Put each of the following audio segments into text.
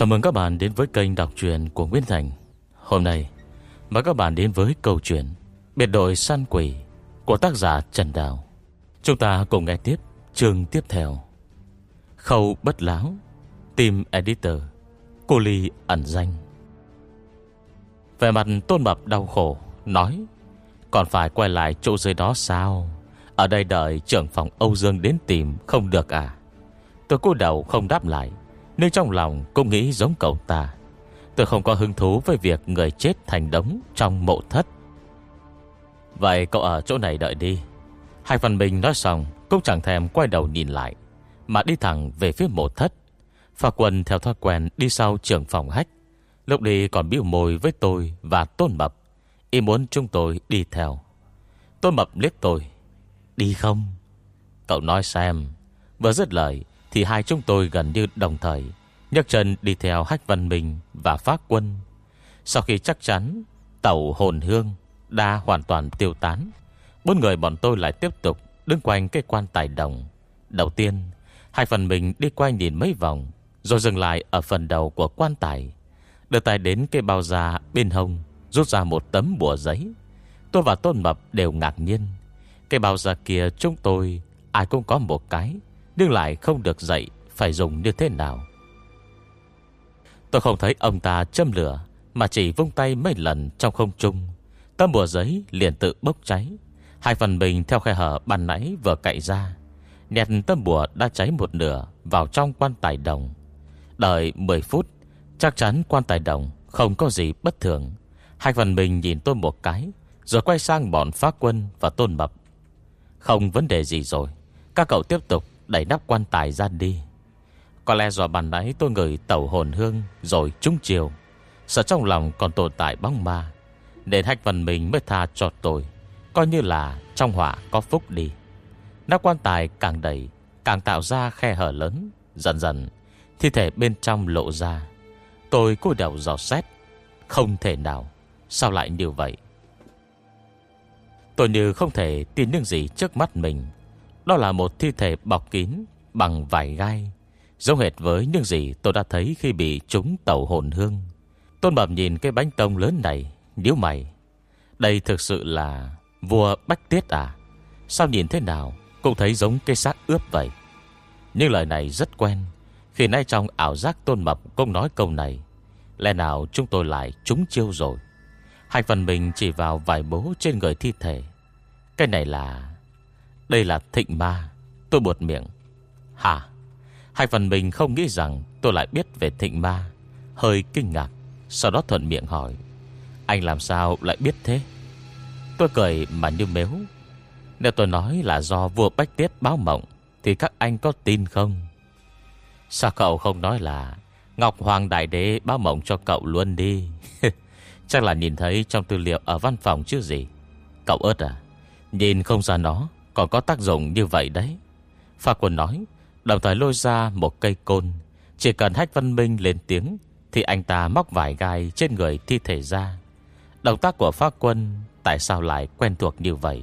Chào mừng các bạn đến với kênh đọc truyện của Nguyễn Thành. Hôm nay, mời các bạn đến với câu chuyện Biệt đội săn quỷ của tác giả Trần Đào. Chúng ta cùng nghe tiếp chương tiếp theo. Khâu bất láo Team Editor, Cô Ly ẩn danh. Về mặt tôn mập đau khổ, Nói, Còn phải quay lại chỗ dưới đó sao? Ở đây đợi trưởng phòng Âu Dương đến tìm Không được à? Tôi cô đầu không đáp lại. Nhưng trong lòng cũng nghĩ giống cậu ta. Tôi không có hứng thú với việc Người chết thành đống trong mộ thất. Vậy cậu ở chỗ này đợi đi. Hai phần mình nói xong Cũng chẳng thèm quay đầu nhìn lại, Mà đi thẳng về phía mộ thất. Phà quần theo thói quen đi sau trưởng phòng hách. Lúc đi còn biểu môi với tôi Và Tôn Mập, Ý muốn chúng tôi đi theo. Tôn Mập liếc tôi. Đi không? Cậu nói xem. Vừa dứt lời Thì hai chúng tôi gần như đồng thời nhấc chân đi theo Hách Văn Minh Và Phát Quân. Sau khi chắc chắn, Tàu hồn hương đã hoàn toàn tiêu tán, Bốn người bọn tôi lại tiếp tục Đứng quanh cái quan tài đồng. Đầu tiên Hai phần mình đi quanh nhìn mấy vòng, Rồi dừng lại ở phần đầu của quan tài, Đưa tay đến cái bao da bên hông, Rút ra một tấm bùa giấy. Tôi và Tôn Mập đều ngạc nhiên. Cái bao da kia chúng tôi, Ai cũng có một cái, Nhưng lại không được dạy Phải dùng như thế nào. Tôi không thấy ông ta châm lửa, Mà chỉ vung tay mấy lần trong không trung. Tấm bùa giấy liền tự bốc cháy. Hai phần bình theo khe hở bàn nãy vừa cậy ra. Nẹt tấm bùa đã cháy một nửa Vào trong quan tài đồng. Đợi 10 phút, Chắc chắn quan tài đồng không có gì bất thường. Hai phần bình nhìn tôi một cái, Rồi quay sang bọn phá quân và tôn mập. Không vấn đề gì rồi, Các cậu tiếp tục đẩy nắp quan tài ra đi. Có lẽ do bàn nãy tôi ngửi tẩu hồn hương Rồi trúng chiều. Sợ trong lòng còn tồn tại bóng ma, Nên hách Văn mình mới tha cho tôi. Coi như là trong họa có phúc đi. Nắp quan tài càng đầy, Càng tạo ra khe hở lớn. Dần dần, Thi thể bên trong lộ ra. Tôi cúi đầu dò xét. Không thể nào. Sao lại như vậy? Tôi như không thể tin những gì trước mắt mình. Đó là một thi thể bọc kín Bằng vải gai. Giống hệt với những gì tôi đã thấy Khi bị trúng tàu hồn hương. Tôn Bẩm nhìn cái bánh tông lớn này Nếu mày. Đây thực sự là vua Bách Tiết à? Sao nhìn thế nào Cũng thấy giống cây xác ướp vậy? Nhưng lời này rất quen, Khi nay trong ảo giác Tôn Mập cũng nói câu này. Lẽ nào chúng tôi lại trúng chiêu rồi? Hai phần mình chỉ vào vài bố trên người thi thể. Cái này là, Đây là thịnh ma. Tôi buột miệng. Hả? Hai phần mình không nghĩ rằng tôi lại biết về thịnh ma. Hơi kinh ngạc, Sau đó thuận miệng hỏi, Anh làm sao lại biết thế? Tôi cười mà như mếu. Nếu tôi nói là do vua Bách Tiết báo mộng, Thì các anh có tin không? Sao cậu không nói là Ngọc Hoàng Đại Đế báo mộng cho cậu luôn đi? Chắc là nhìn thấy trong tư liệu ở văn phòng chứ gì. Cậu ớt à? Nhìn không ra nó Còn có tác dụng như vậy đấy. Pha quân nói Đồng thời lôi ra một cây côn. Chỉ cần Hách Văn Minh lên tiếng, Thì anh ta móc vải gai trên người thi thể ra. Động tác của Pháp quân, Tại sao lại quen thuộc như vậy?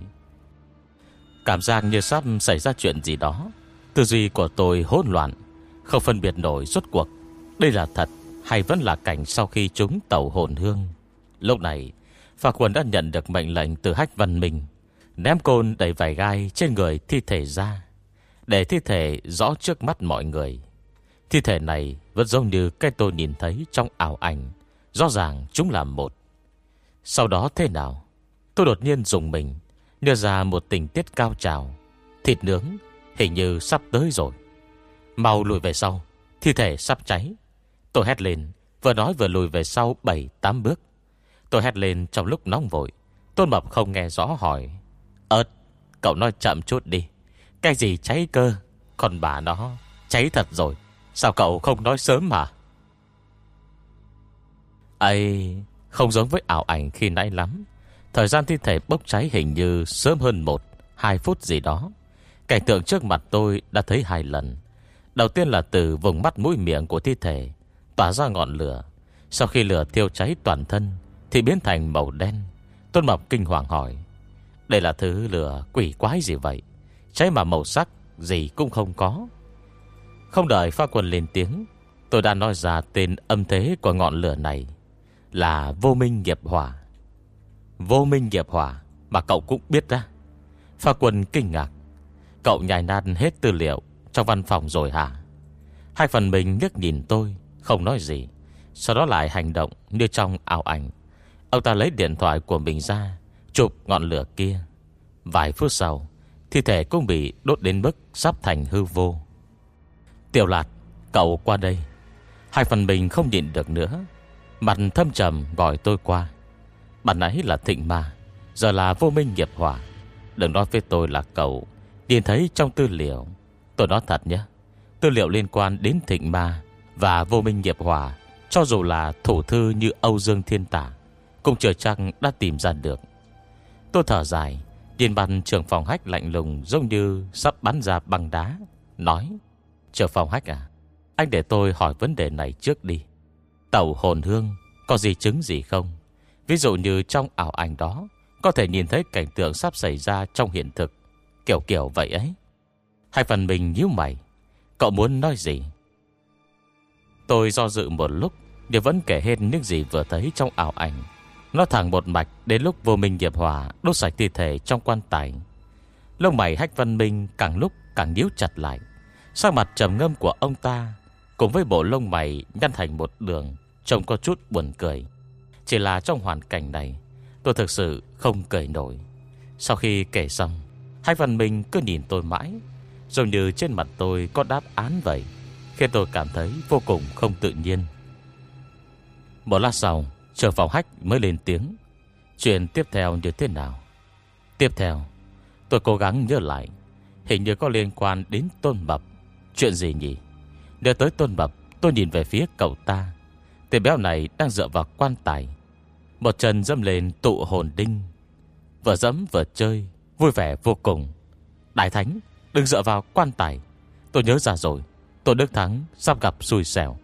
Cảm giác như sắp xảy ra chuyện gì đó. Tư duy của tôi hỗn loạn, Không phân biệt nổi rốt cuộc. Đây là thật, hay vẫn là cảnh sau khi chúng tàu hồn hương? Lúc này Phạc quân đã nhận được mệnh lệnh từ Hách Văn Minh, Ném côn đầy vài gai trên người thi thể ra. Để thi thể rõ trước mắt mọi người. Thi thể này vẫn giống như cái tôi nhìn thấy trong ảo ảnh, Rõ ràng chúng là một. Sau đó thế nào? Tôi đột nhiên dùng mình, Đưa ra một tình tiết cao trào. Thịt nướng hình như sắp tới rồi. Mau lùi về sau, Thi thể sắp cháy. Tôi hét lên, Vừa nói vừa lùi về sau 7-8 bước. Tôi hét lên trong lúc nóng vội, Tôn Mập không nghe rõ hỏi Ơt Cậu nói chậm chút đi. Cái gì cháy cơ? Còn bà nó cháy thật rồi. Sao cậu không nói sớm mà? Ấy Không giống với ảo ảnh khi nãy lắm. Thời gian thi thể bốc cháy hình như Sớm hơn 1-2 phút gì đó. Cảnh tượng trước mặt tôi đã thấy hai lần. Đầu tiên là từ vùng mắt mũi miệng của thi thể, Tỏa ra ngọn lửa. Sau khi lửa thiêu cháy toàn thân, Thì biến thành màu đen. Tôn Mập kinh hoàng hỏi, Đây là thứ lửa quỷ quái gì vậy? Cháy mà màu sắc, gì cũng không có. Không đợi pha quân lên tiếng, Tôi đã nói ra tên âm thế của ngọn lửa này Là vô minh nghiệp hỏa. Vô minh nghiệp hỏa Mà cậu cũng biết ra Pha quân kinh ngạc. Cậu nhài nan hết tư liệu Trong văn phòng rồi hả? Hai phần mình nhức nhìn tôi, Không nói gì. Sau đó lại hành động như trong ảo ảnh. Ông ta lấy điện thoại của mình ra, Chụp ngọn lửa kia. Vài phút sau Thi thể cũng bị đốt đến mức sắp thành hư vô. Tiểu lạt, Cậu qua đây. Hai phần mình không nhịn được nữa. Mặt thâm trầm gọi tôi qua. Bạn ấy là thịnh ma, Giờ là vô minh nghiệp hỏa. Đừng nói với tôi là cậu Điền thấy trong tư liệu. Tôi nói thật nhé, Tư liệu liên quan đến thịnh ma Và vô minh nghiệp hỏa, Cho dù là thủ thư như Âu Dương Thiên Tả, Cũng chưa chắc đã tìm ra được. Tôi thở dài. Tiền bàn trưởng phòng hách lạnh lùng Giống như sắp bắn ra bằng đá, Nói, Trưởng phòng hách à Anh để tôi hỏi vấn đề này trước đi. Tàu hồn hương Có gì chứng gì không? Ví dụ như trong ảo ảnh đó, Có thể nhìn thấy cảnh tượng sắp xảy ra trong hiện thực, Kiểu kiểu vậy ấy. Hai phần mình nhíu mày, Cậu muốn nói gì? Tôi do dự một lúc điều vẫn kể hết những gì vừa thấy trong ảo ảnh. Nó thẳng một mạch Đến lúc vô minh nghiệp hỏa, Đốt sạch thi thể trong quan tài. Lông mày hách văn minh càng lúc càng nhíu chặt lại. Sang mặt trầm ngâm của ông ta, Cùng với bộ lông mày nhăn thành một đường, Trông có chút buồn cười. Chỉ là trong hoàn cảnh này, Tôi thực sự không cười nổi. Sau khi kể xong Hai phần mình cứ nhìn tôi mãi, Giống như trên mặt tôi có đáp án vậy, Khiến tôi cảm thấy vô cùng không tự nhiên. Một lát sau Chờ phòng hách mới lên tiếng. Chuyện tiếp theo như thế nào? Tiếp theo, Tôi cố gắng nhớ lại. Hình như có liên quan đến tôn mập Chuyện gì nhỉ? Nhớ tới tôn mập Tôi nhìn về phía cậu ta. Tên béo này đang dựa vào quan tài. Một chân dâm lên tụ hồn đinh. Vừa dẫm vừa chơi, Vui vẻ vô cùng. Đại thánh đừng dựa vào quan tài. Tôi nhớ ra rồi Tôi Đức Thắng sắp gặp xui xẻo.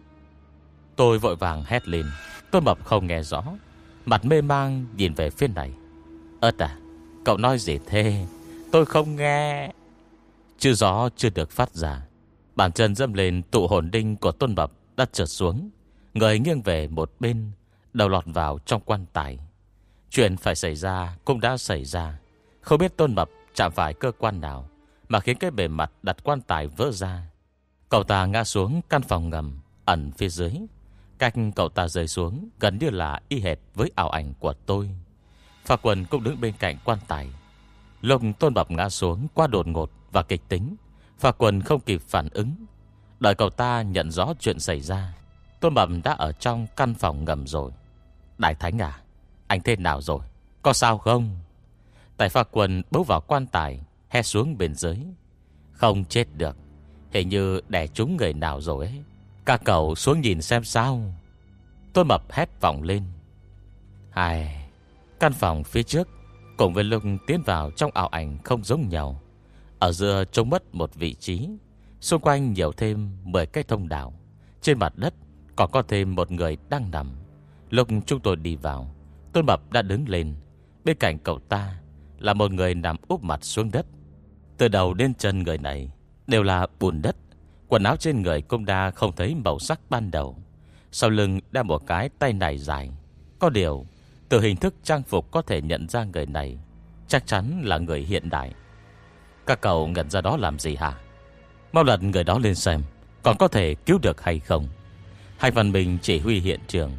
Tôi vội vàng hét lên. Tôi mập không nghe rõ. Mặt mê mang nhìn về phía này. Ơt à Cậu nói gì thế? Tôi không nghe. Chữ gió chưa được phát ra. Bàn chân dâm lên, tụ hồn đinh của tôn mập Đã trượt xuống. Người nghiêng về một bên, Đầu lọt vào trong quan tài. Chuyện phải xảy ra cũng đã xảy ra. Không biết tôn mập chạm phải cơ quan nào Mà khiến cái bề mặt đặt quan tài vỡ ra. Cậu ta ngã xuống căn phòng ngầm, Ẩn phía dưới. Cách cậu ta rơi xuống Gần như là y hệt với ảo ảnh của tôi. Phà quần cũng đứng bên cạnh quan tài. Lông tôn bập ngã xuống Qua đột ngột và kịch tính. Phà quần không kịp phản ứng. Đợi cậu ta nhận rõ chuyện xảy ra, Tôn bập đã ở trong căn phòng ngầm rồi. Đại Thánh à Anh thế nào rồi? Có sao không? Tài pha quần bấu vào quan tài Hét xuống bên dưới. Không chết được, Hình như đẻ trúng người nào rồi ấy. Các cậu xuống nhìn xem sao. Tôi mập hét vọng lên. Ai, Căn phòng phía trước Cùng với lúc tiến vào trong ảo ảnh không giống nhau. Ở giữa trông mất một vị trí, Xung quanh nhiều thêm 10 cái thông đảo Trên mặt đất Còn có thêm một người đang nằm. Lúc chúng tôi đi vào, Tôn Mập đã đứng lên. Bên cạnh cậu ta Là một người nằm úp mặt xuống đất. Từ đầu đến chân người này Đều là bùn đất. Quần áo trên người cũng đã không thấy màu sắc ban đầu. Sau lưng đeo một cái tay này dài. Có điều, Từ hình thức trang phục có thể nhận ra người này Chắc chắn là người hiện đại. Các cậu ngẩn ra đó làm gì hả? Mau lật người đó lên xem, Còn có thể cứu được hay không? Hai phần mình chỉ huy hiện trường.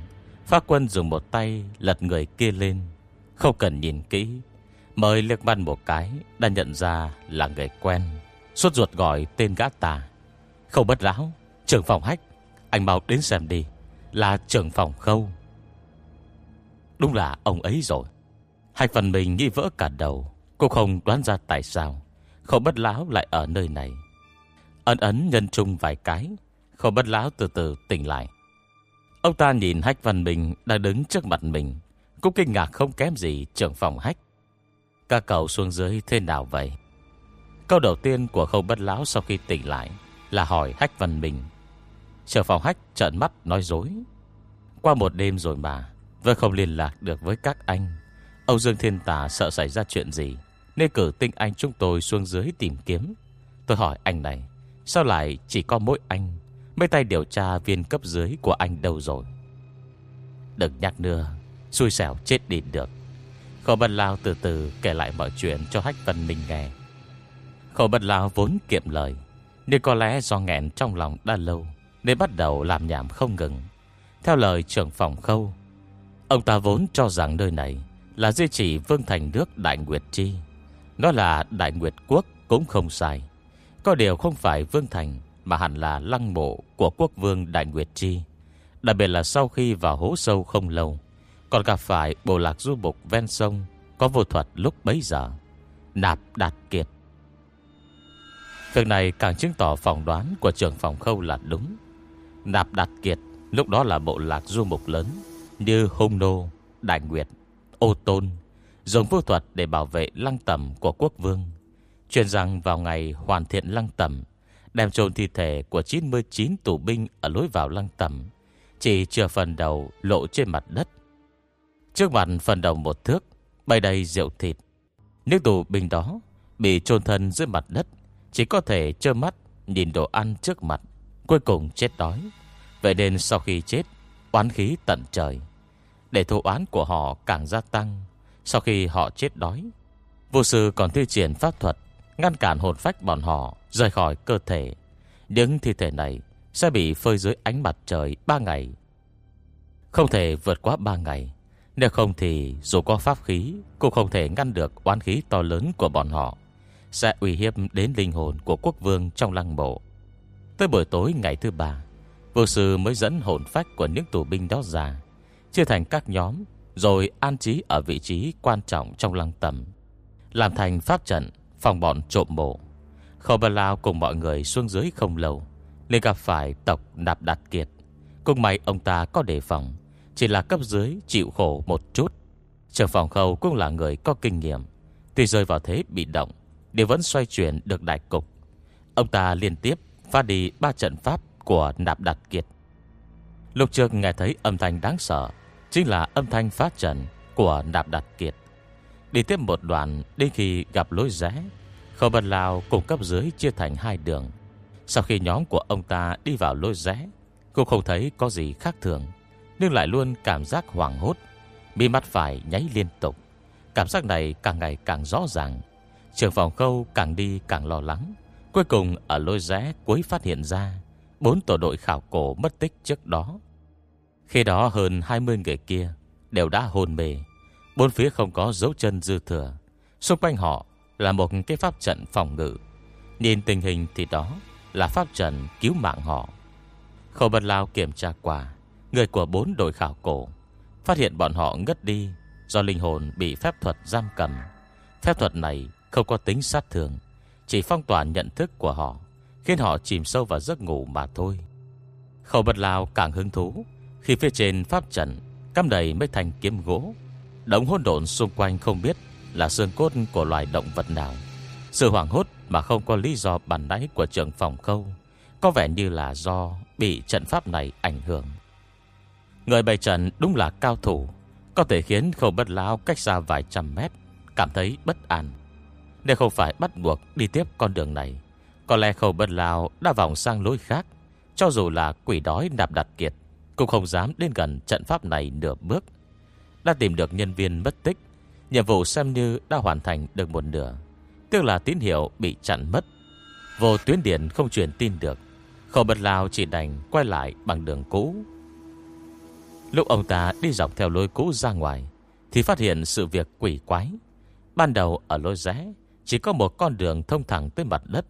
Phát quân dùng một tay lật người kia lên. Không cần nhìn kỹ Mời liếc mắt một cái Đã nhận ra là người quen. Suốt ruột gọi tên gã tà không bất lão, Trưởng phòng hách Anh mau đến xem đi, Là trưởng phòng khâu Đúng là ông ấy rồi Hai phần mình nghi vỡ cả đầu, Cô không đoán ra tại sao Không bất lão lại ở nơi này Ấn ấn nhân chung vài cái Không bất lão từ từ tỉnh lại Ông ta nhìn Hách Văn Bình đang đứng trước mặt mình. Cũng kinh ngạc không kém gì trưởng phòng Hách. Các cậu xuống dưới thế nào vậy? Câu đầu tiên của khâu bất lão sau khi tỉnh lại là hỏi Hách Văn Bình. Trưởng phòng Hách trợn mắt nói dối. Qua một đêm rồi mà, vẫn không liên lạc được với các anh. Âu Dương Thiên Tà sợ xảy ra chuyện gì, nên cử tinh anh chúng tôi xuống dưới tìm kiếm. Tôi hỏi anh này, sao lại chỉ có mỗi anh Mấy tay điều tra viên cấp dưới của anh đâu rồi Đừng nhắc nữa Xui xẻo chết đi được Khổ Bần Lao từ từ kể lại mọi chuyện cho Hách văn Minh nghe Khổ Bần Lao vốn kiệm lời nhưng có lẽ do nghẹn trong lòng đã lâu, Nên bắt đầu làm nhảm không ngừng. Theo lời trưởng phòng khâu, Ông ta vốn cho rằng nơi này Là di chỉ vương thành nước Đại Nguyệt Chi. Nó là Đại Nguyệt Quốc cũng không sai. Có điều không phải vương thành, Mà hẳn là lăng mộ của quốc vương Đại Nguyệt Chi. Đặc biệt là sau khi vào hố sâu không lâu, Còn gặp phải bộ lạc du mục ven sông Có vô thuật lúc bấy giờ. Nạp đạt kiệt Việc này càng chứng tỏ phỏng đoán Của trưởng phòng khâu là đúng. Nạp đạt kiệt Lúc đó là bộ lạc du mục lớn Như Hung Nô, Đại Nguyệt, Ô Tôn Dùng vô thuật để bảo vệ lăng tầm của quốc vương. Truyền rằng vào ngày hoàn thiện lăng tầm Đem trồn thi thể của 99 tù binh Ở lối vào lăng tầm Chỉ chưa phần đầu lộ trên mặt đất. Trước mặt phần đầu một thước Bày đầy rượu thịt. Những tù binh đó Bị chôn thân dưới mặt đất chỉ có thể trơ mắt, Nhìn đồ ăn trước mặt, Cuối cùng chết đói. Vậy nên sau khi chết, Oán khí tận trời. Để thù oán của họ càng gia tăng, Sau khi họ chết đói Vô sư còn thi triển pháp thuật Ngăn cản hồn phách bọn họ Rời khỏi cơ thể. Những thi thể này sẽ bị phơi dưới ánh mặt trời 3 ngày. Không thể vượt quá 3 ngày. Nếu không thì dù có pháp khí, Cũng không thể ngăn được oán khí to lớn của bọn họ. Sẽ uy hiếp đến linh hồn của quốc vương trong lăng mộ. Tới buổi tối ngày thứ ba Vô sư mới dẫn hồn phách của những tù binh đó ra, Chia thành các nhóm, Rồi an trí ở vị trí quan trọng trong lăng tầm Làm thành pháp trận, Phòng bọn trộm mộ. Khâu Bà Lao cùng mọi người xuống dưới không lâu nên gặp phải tộc Nạp Đạt Kiệt. Cùng may ông ta có đề phòng, Chỉ là cấp dưới chịu khổ một chút. Trưởng phòng khâu cũng là người có kinh nghiệm, Tuy rơi vào thế bị động Đều vẫn xoay chuyển được đại cục. Ông ta liên tiếp phát đi ba trận pháp của Nạp đặt Kiệt. Lục trước nghe thấy âm thanh đáng sợ, Chính là âm thanh phát trận của Nạp đặt Kiệt. Đi tiếp một đoạn, Đến khi gặp lối rẽ Khâu Bần Lào cùng cấp dưới chia thành hai đường. Sau khi nhóm của ông ta đi vào lối rẽ, Cũng không thấy có gì khác thường, Nhưng lại luôn cảm giác hoảng hốt. Bị mắt phải nháy liên tục. Cảm giác này càng ngày càng rõ ràng. Trường phòng khâu càng đi càng lo lắng. Cuối cùng ở lối rẽ cuối phát hiện ra, Bốn tổ đội khảo cổ mất tích trước đó. Khi đó hơn 20 người kia Đều đã hồn mề Bốn phía không có dấu chân dư thừa. Xung quanh họ là một cái pháp trận phòng ngự. Nhìn tình hình thì đó Là pháp trận cứu mạng họ. Khẩu bật lao kiểm tra qua, Người của bốn đội khảo cổ Phát hiện bọn họ ngất đi Do linh hồn bị phép thuật giam cầm. Phép thuật này không có tính sát thường Chỉ phong tỏa nhận thức của họ, Khiến họ chìm sâu vào giấc ngủ mà thôi. Khẩu bật lao càng hứng thú, Khi phía trên pháp trận, Cắm đầy mấy thành kiếm gỗ, Đống hôn độn xung quanh không biết Là xương cốt của loài động vật nào. Sự hoảng hốt mà không có lý do bản đáy của trưởng phòng khâu, Có vẻ như là do Bị trận pháp này ảnh hưởng. Người bày trận đúng là cao thủ, Có thể khiến khẩu bất lao cách xa vài trăm mét, Cảm thấy bất an. Nếu không phải bắt buộc đi tiếp con đường này, Có lẽ khẩu bất lao đã vòng sang lối khác. Cho dù là quỷ đói nạp đặt kiệt, Cũng không dám đến gần trận pháp này nửa bước. Đã tìm được nhân viên mất tích, Nhiệm vụ xem như đã hoàn thành được một nửa. Tức là tín hiệu bị chặn mất. Vô tuyến điện không truyền tin được. Khẩu bật lao chỉ đành quay lại bằng đường cũ. Lúc ông ta đi dọc theo lối cũ ra ngoài, Thì phát hiện sự việc quỷ quái. Ban đầu ở lối rẽ chỉ có một con đường thông thẳng tới mặt đất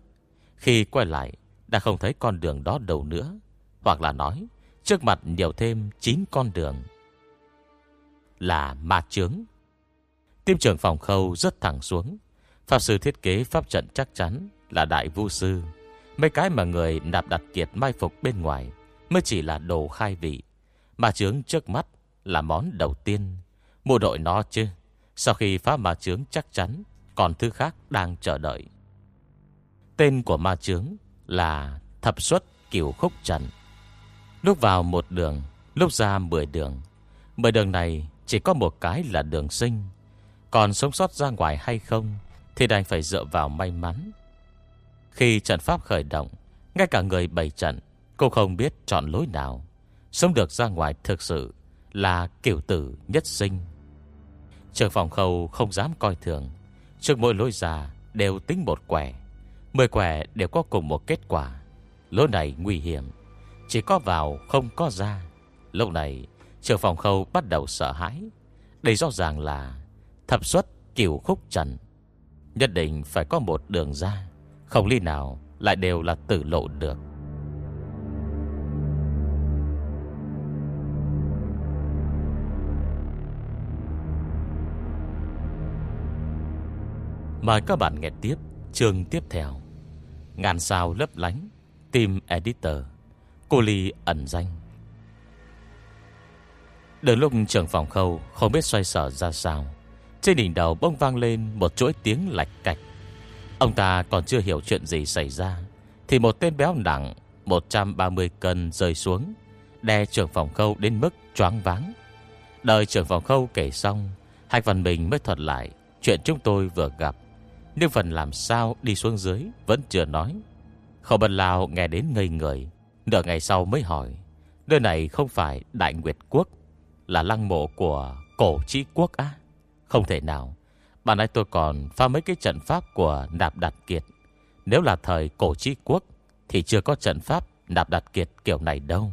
Khi quay lại, Đã không thấy con đường đó đâu nữa Hoặc là nói, Trước mặt nhiều thêm 9 con đường là ma chướng. Tiêm trưởng phòng khâu rất thẳng xuống. Pháp sư thiết kế pháp trận chắc chắn là đại vu sư. Mấy cái mà người nạp đặt kiệt mai phục bên ngoài mới chỉ là đồ khai vị. Ma chướng trước mắt là món đầu tiên. Mua đội nó chứ. Sau khi phá ma chướng chắc chắn còn thứ khác đang chờ đợi. Tên của ma chướng là thập xuất kiểu khúc trần Lúc vào một đường, lúc ra mười đường. Mười đường này chỉ có một cái là đường sinh Còn sống sót ra ngoài hay không Thì đành phải dựa vào may mắn Khi trận pháp khởi động Ngay cả người bày trận Cô không biết chọn lối nào Sống được ra ngoài thực sự Là kiểu tử nhất sinh Trường phòng khâu không dám coi thường Trước mỗi lối ra đều tính một quẻ. Mười quẻ đều có cùng một kết quả. Lối này nguy hiểm. Chỉ có vào, không có ra. Lúc này trường phòng khâu bắt đầu sợ hãi. Đây rõ ràng là Thập xuất kiểu khúc trần. Nhất định phải có một đường ra. Không ly nào lại đều là tử lộ được. Mời các bạn nghe tiếp chương tiếp theo. Ngàn sao lấp lánh, Team Editor, Cô Ly ẩn danh. Đến lúc trưởng phòng khâu, Không biết xoay sở ra sao, Trên đỉnh đầu bông vang lên Một chuỗi tiếng lạch cạch. Ông ta còn chưa hiểu chuyện gì xảy ra, Thì một tên béo nặng 130 cân rơi xuống Đe trưởng phòng khâu đến mức choáng váng. Đợi trưởng phòng khâu kể xong Hạch Văn Bình mới thuật lại Chuyện chúng tôi vừa gặp. Nhưng phần làm sao đi xuống dưới, Vẫn chưa nói. Khẩu bần Lào nghe đến ngây người, Nửa ngày sau mới hỏi, Nơi này không phải Đại Nguyệt Quốc, Là lăng mộ của cổ trí quốc á? Không thể nào, Bạn ấy tôi còn pha mấy cái trận pháp của Nạp Đạt Kiệt. Nếu là thời cổ trí quốc, Thì chưa có trận pháp Nạp Đạt Kiệt kiểu này đâu.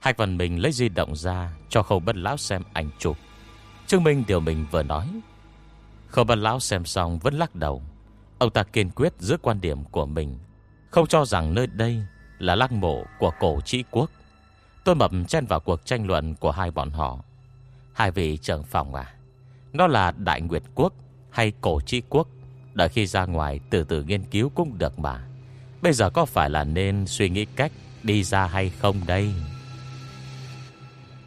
Hạch Văn Minh lấy di động ra Cho khẩu bất lão xem ảnh chụp. Chứng minh điều mình vừa nói Khâu bân lão xem xong vẫn lắc đầu. Ông ta kiên quyết giữ quan điểm của mình, Không cho rằng nơi đây Là lăng mộ của cổ trị quốc. Tôi mập chen vào cuộc tranh luận Của hai bọn họ. Hai vị trưởng phòng à Nó là Đại Nguyệt Quốc hay cổ trị quốc? Đợi khi ra ngoài từ từ nghiên cứu cũng được mà. Bây giờ có phải là nên suy nghĩ cách Đi ra hay không đây?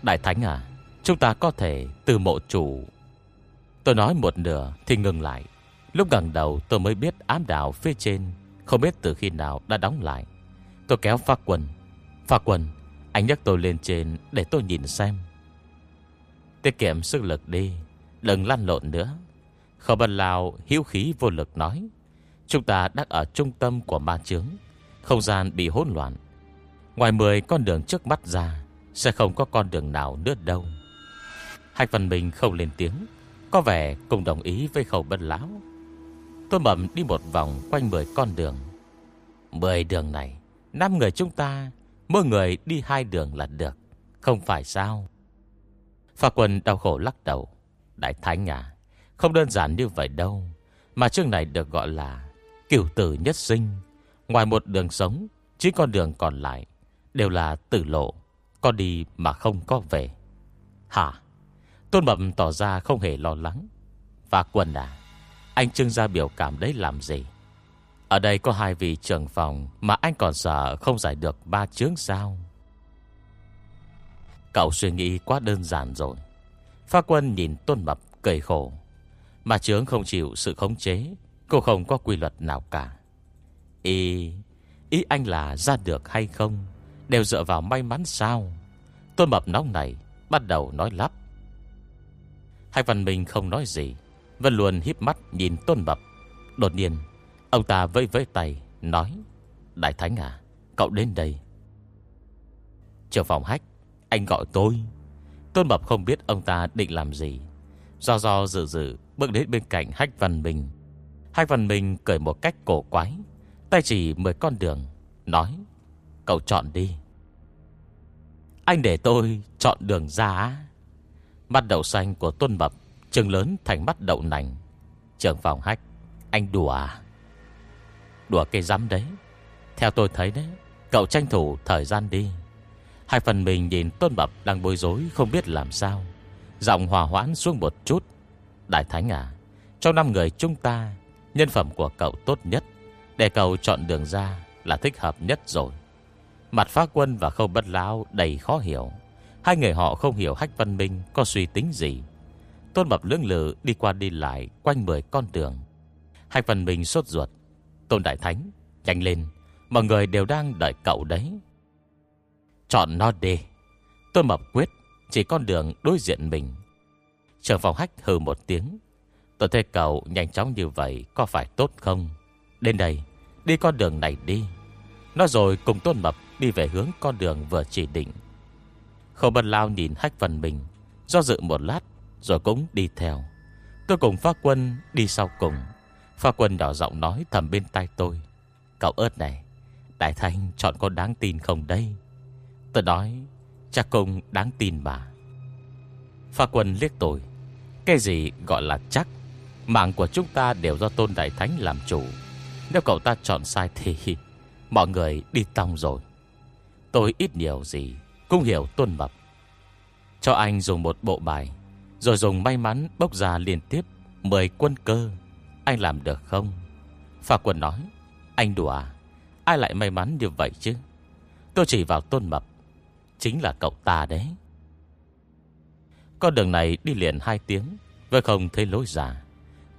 Đại Thánh à Chúng ta có thể từ mộ chủ Tôi nói một nửa thì ngừng lại. Lúc gần đầu tôi mới biết ám đạo phía trên, Không biết từ khi nào đã đóng lại. Tôi kéo pha quần. Pha quần, Anh nhắc tôi lên trên để tôi nhìn xem. Tiết kiệm sức lực đi, Đừng lăn lộn nữa. Khẩu bần Lào hiếu khí vô lực nói, Chúng ta đang ở trung tâm của ma chướng, Không gian bị hỗn loạn. Ngoài 10 con đường trước mắt ra, Sẽ không có con đường nào nữa đâu. Hạch Văn Minh không lên tiếng có vẻ cùng đồng ý với khẩu bân lão. Tôi mầm đi một vòng quanh 10 con đường. 10 đường này, năm người chúng ta, Mỗi người đi hai đường là được, Không phải sao? Phà quân đau khổ lắc đầu. Đại Thánh à Không đơn giản như vậy đâu, Mà chương này được gọi là Kiểu tử nhất sinh. Ngoài một đường sống Chỉ con đường còn lại Đều là tử lộ, Có đi mà không có về. Hả? Tôn Mập tỏ ra không hề lo lắng. Và quần à Anh trưng ra biểu cảm đấy làm gì? Ở đây có hai vị trưởng phòng Mà anh còn sợ không giải được ba chướng sao? Cậu suy nghĩ quá đơn giản rồi. Pha quân nhìn Tôn Mập cười khổ. Mà chướng không chịu sự khống chế, Cô không có quy luật nào cả. Ý Ý anh là ra được hay không? Đều dựa vào may mắn sao? Tôn Mập nóng này Bắt đầu nói lắp. Hai Văn Minh không nói gì, Vẫn luôn híp mắt nhìn Tôn Mập Đột nhiên, Ông ta vẫy vẫy tay, Nói, Đại Thánh à Cậu đến đây. Chờ phòng hách, Anh gọi tôi. Tôn Mập không biết ông ta định làm gì. Do do dự dự Bước đến bên cạnh Hách Văn Minh. Hách Văn Minh cười một cách cổ quái, Tay chỉ mười con đường, Nói, Cậu chọn đi. Anh để tôi chọn đường ra Mắt đậu xanh của Tôn Mập, Trừng lớn thành mắt đậu nành. Trường phòng hách, Anh đùa à? Đùa cây rắm đấy. Theo tôi thấy đấy, Cậu tranh thủ thời gian đi. Hai phần mình nhìn Tôn Mập đang bối rối, Không biết làm sao. Giọng hòa hoãn xuống một chút. Đại Thánh à Trong năm người chúng ta, Nhân phẩm của cậu tốt nhất. Để cậu chọn đường ra là thích hợp nhất rồi. Mặt phá quân và khâu bất lão đầy khó hiểu. Hai người họ không hiểu Hách Văn Minh có suy tính gì. Tôn Mập lưỡng lự đi qua đi lại, Quanh mười con đường. Hách Văn Minh sốt ruột. Tôn Đại Thánh, Nhanh lên, Mọi người đều đang đợi cậu đấy. Chọn nó đi. Tôn Mập quyết, Chỉ con đường đối diện mình. Trường phòng hách hừ một tiếng. Tôi thấy cậu nhanh chóng như vậy Có phải tốt không? Đến đây, Đi con đường này đi. Nó rồi cùng Tôn Mập Đi về hướng con đường vừa chỉ định. Khâu Bân Lao nhìn Hách Văn Bình, Do dự một lát, Rồi cũng đi theo. Tôi cùng Pháp Quân đi sau cùng. Pháp Quân đỏ giọng nói thầm bên tai tôi, Cậu ớt này, Đại Thanh chọn con đáng tin không đây? Tôi nói, Chắc cũng đáng tin bà Pháp Quân liếc tôi, Cái gì gọi là chắc? Mạng của chúng ta đều do Tôn Đại Thánh làm chủ. Nếu cậu ta chọn sai thì Mọi người đi tòng rồi. Tôi ít nhiều gì cũng hiểu Tôn Mập. Cho anh dùng một bộ bài, Rồi dùng may mắn bốc ra liên tiếp 10 quân cơ. Anh làm được không? Phà quân nói, Anh đùa à? Ai lại may mắn như vậy chứ? Tôi chỉ vào Tôn Mập. Chính là cậu ta đấy. Con đường này đi liền hai tiếng, Với không thấy lối giả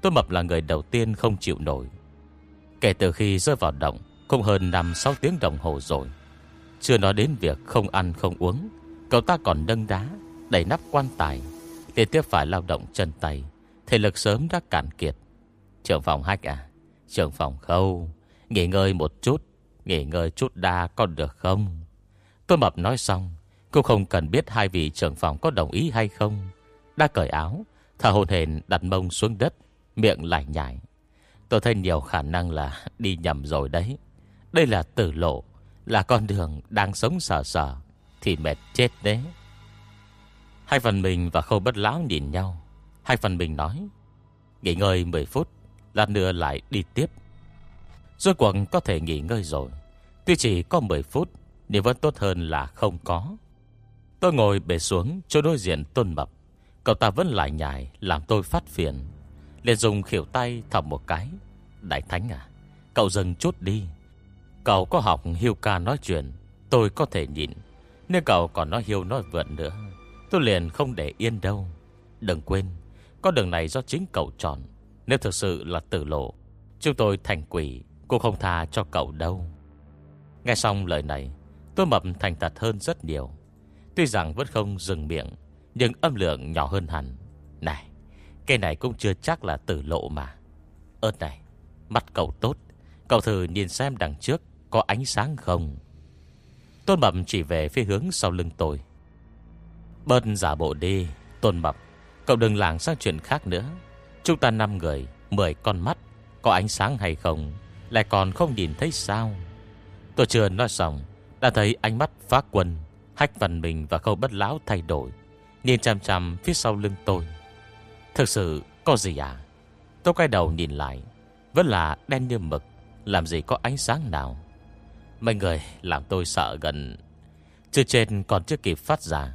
Tôn Mập là người đầu tiên không chịu nổi. Kể từ khi rơi vào động Không hơn 5-6 tiếng đồng hồ rồi. Chưa nói đến việc không ăn không uống. Cậu ta còn nâng đá, Đẩy nắp quan tài. Liên tiếp phải lao động chân tay. Thể lực sớm đã cạn kiệt. Trưởng phòng hách à Trưởng phòng khâu Nghỉ ngơi một chút, Nghỉ ngơi chút đa còn được không? Tôi Mập nói xong Cũng không cần biết hai vị trưởng phòng có đồng ý hay không. Đã cởi áo Thở hồn hền đặt mông xuống đất, Miệng lại nhảy Tôi thấy nhiều khả năng là đi nhầm rồi đấy. Đây là tử lộ. Là con đường đang sống sờ sờ, Thì mệt chết đấy. Hai phần mình và khâu bất lão nhìn nhau. Hai phần mình nói, Nghỉ ngơi 10 phút, Lát nữa lại đi tiếp. Rốt cuộc có thể nghỉ ngơi rồi. Tuy chỉ có 10 phút, Nhưng vẫn tốt hơn là không có. Tôi ngồi bề xuống chỗ đối diện tôn mập. Cậu ta vẫn lại nhảy Làm tôi phát phiền. Liền dùng khỉu tay thầm một cái. Đại Thánh à Cậu dừng chút đi. Cậu có học hiêu ca nói chuyện, Tôi có thể nhịn Nếu cậu còn nói hiêu nói vượn nữa, Tôi liền không để yên đâu. Đừng quên Con đường này do chính cậu chọn. Nếu thực sự là tử lộ, Chúng tôi thành quỷ Cô không tha cho cậu đâu. Nghe xong lời này, Tôi mập thành thật hơn rất nhiều. Tuy rằng vẫn không dừng miệng, Nhưng âm lượng nhỏ hơn hẳn. Này, cái này cũng chưa chắc là tử lộ mà. Ơt này, Mắt cậu tốt. Cậu thử nhìn xem đằng trước. Có ánh sáng không? Tôn Mập chỉ về phía hướng sau lưng tôi. Bớt giả bộ đi, Tôn Mập. Cậu đừng làng sang chuyện khác nữa. Chúng ta 5 người 10 con mắt, Có ánh sáng hay không? Lại còn không nhìn thấy sao? Tôi chưa nói xong, Đã thấy ánh mắt phá quân, Hách văn mình và khâu bất lão thay đổi, Nhìn chăm chăm phía sau lưng tôi. Thực sự có gì à? Tôi quay đầu nhìn lại, Vẫn là đen như mực, Làm gì có ánh sáng nào? Mấy người làm tôi sợ gần. Chưa trên còn chưa kịp phát ra,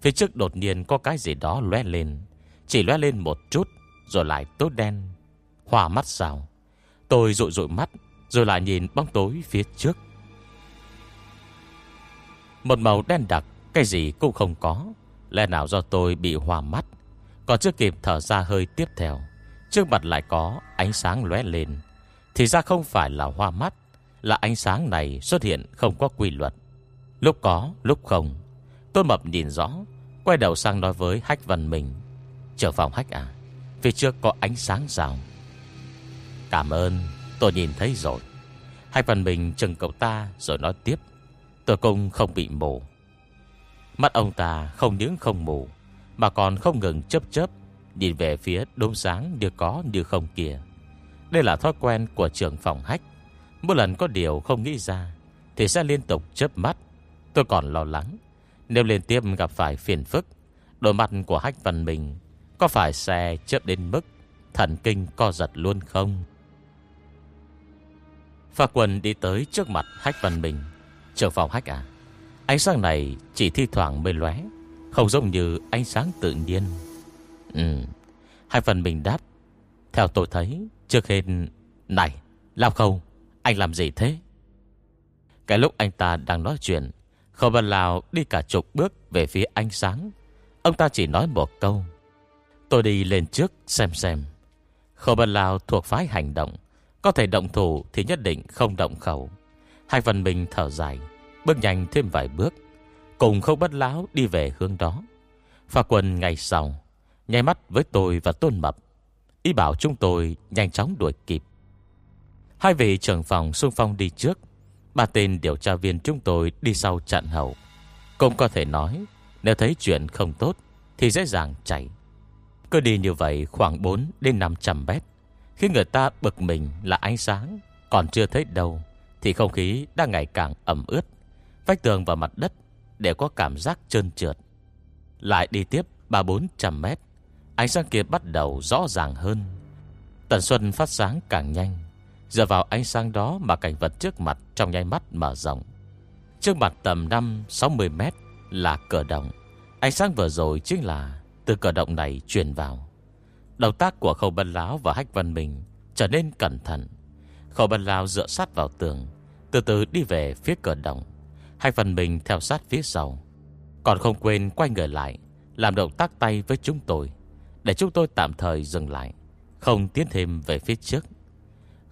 Phía trước đột nhiên có cái gì đó lóe lên. Chỉ lóe lên một chút, Rồi lại tối đen. Hòa mắt sao? Tôi rụi rụi mắt, Rồi lại nhìn bóng tối phía trước. Một màu đen đặc, Cái gì cũng không có. Lẽ nào do tôi bị hòa mắt? Còn chưa kịp thở ra hơi tiếp theo, Trước mặt lại có ánh sáng lóe lên. Thì ra không phải là hoa mắt là ánh sáng này xuất hiện không có quy luật. Lúc có, lúc không. Tôi mập nhìn rõ, Quay đầu sang nói với Hách Văn mình Trở phòng Hách à Phía trước có ánh sáng rào Cảm ơn, tôi nhìn thấy rồi. Hách Văn mình chừng cậu ta Rồi nói tiếp. Tôi cũng không bị mù. Mắt ông ta không những không mù, mà còn không ngừng chớp chớp, Nhìn về phía đốm sáng như có như không kia. Đây là thói quen của trưởng phòng hách. Mỗi lần có điều không nghĩ ra, Thì sẽ liên tục chớp mắt. Tôi còn lo lắng, Nếu liên tiếp gặp phải phiền phức, Đôi mặt của hách văn mình Có phải xe chớp đến mức Thần kinh co giật luôn không? Phà quần đi tới trước mặt hách văn mình Trưởng phòng hách à Ánh sáng này chỉ thi thoảng mới lóe, không giống như ánh sáng tự nhiên. Ừ Hách Văn mình đáp, Theo tôi thấy, Trước hết Này, Làm không? Anh làm gì thế? Cái lúc anh ta đang nói chuyện, Khâu Văn Lào đi cả chục bước Về phía ánh sáng. Ông ta chỉ nói một câu. Tôi đi lên trước xem xem. Khâu Văn Lào thuộc phái hành động, Có thể động thủ thì nhất định không động khẩu. Hai phần mình thở dài, Bước nhanh thêm vài bước, Cùng không bất láo đi về hướng đó. Pha quân ngày sau Nhai mắt với tôi và Tôn Mập. Ý bảo chúng tôi nhanh chóng đuổi kịp. Hai vị trưởng phòng xung phong đi trước. Ba tên điều tra viên chúng tôi đi sau chặn hậu. Cũng có thể nói, Nếu thấy chuyện không tốt, Thì dễ dàng chạy. Cứ đi như vậy khoảng 4 đến 500 mét, Khi người ta bực mình là ánh sáng, Còn chưa thấy đâu, Thì không khí đang ngày càng ẩm ướt, Vách tường và mặt đất Đều có cảm giác trơn trượt. Lại đi tiếp 3-400 mét, Ánh sáng kia bắt đầu rõ ràng hơn. Tần Xuân phát sáng càng nhanh Dựa vào ánh sáng đó mà cảnh vật trước mặt trong nháy mắt mở rộng. Trước mặt tầm 5-60 mét là cửa động. Ánh sáng vừa rồi chính là từ cửa động này truyền vào. Động tác của Khâu Bân Láo và Hách Văn Minh trở nên cẩn thận. Khâu Bân Láo dựa sát vào tường, từ từ đi về phía cửa động. Hách Văn Minh theo sát phía sau. Còn không quên quay người lại, làm động tác tay với chúng tôi, để chúng tôi tạm thời dừng lại, không tiến thêm về phía trước.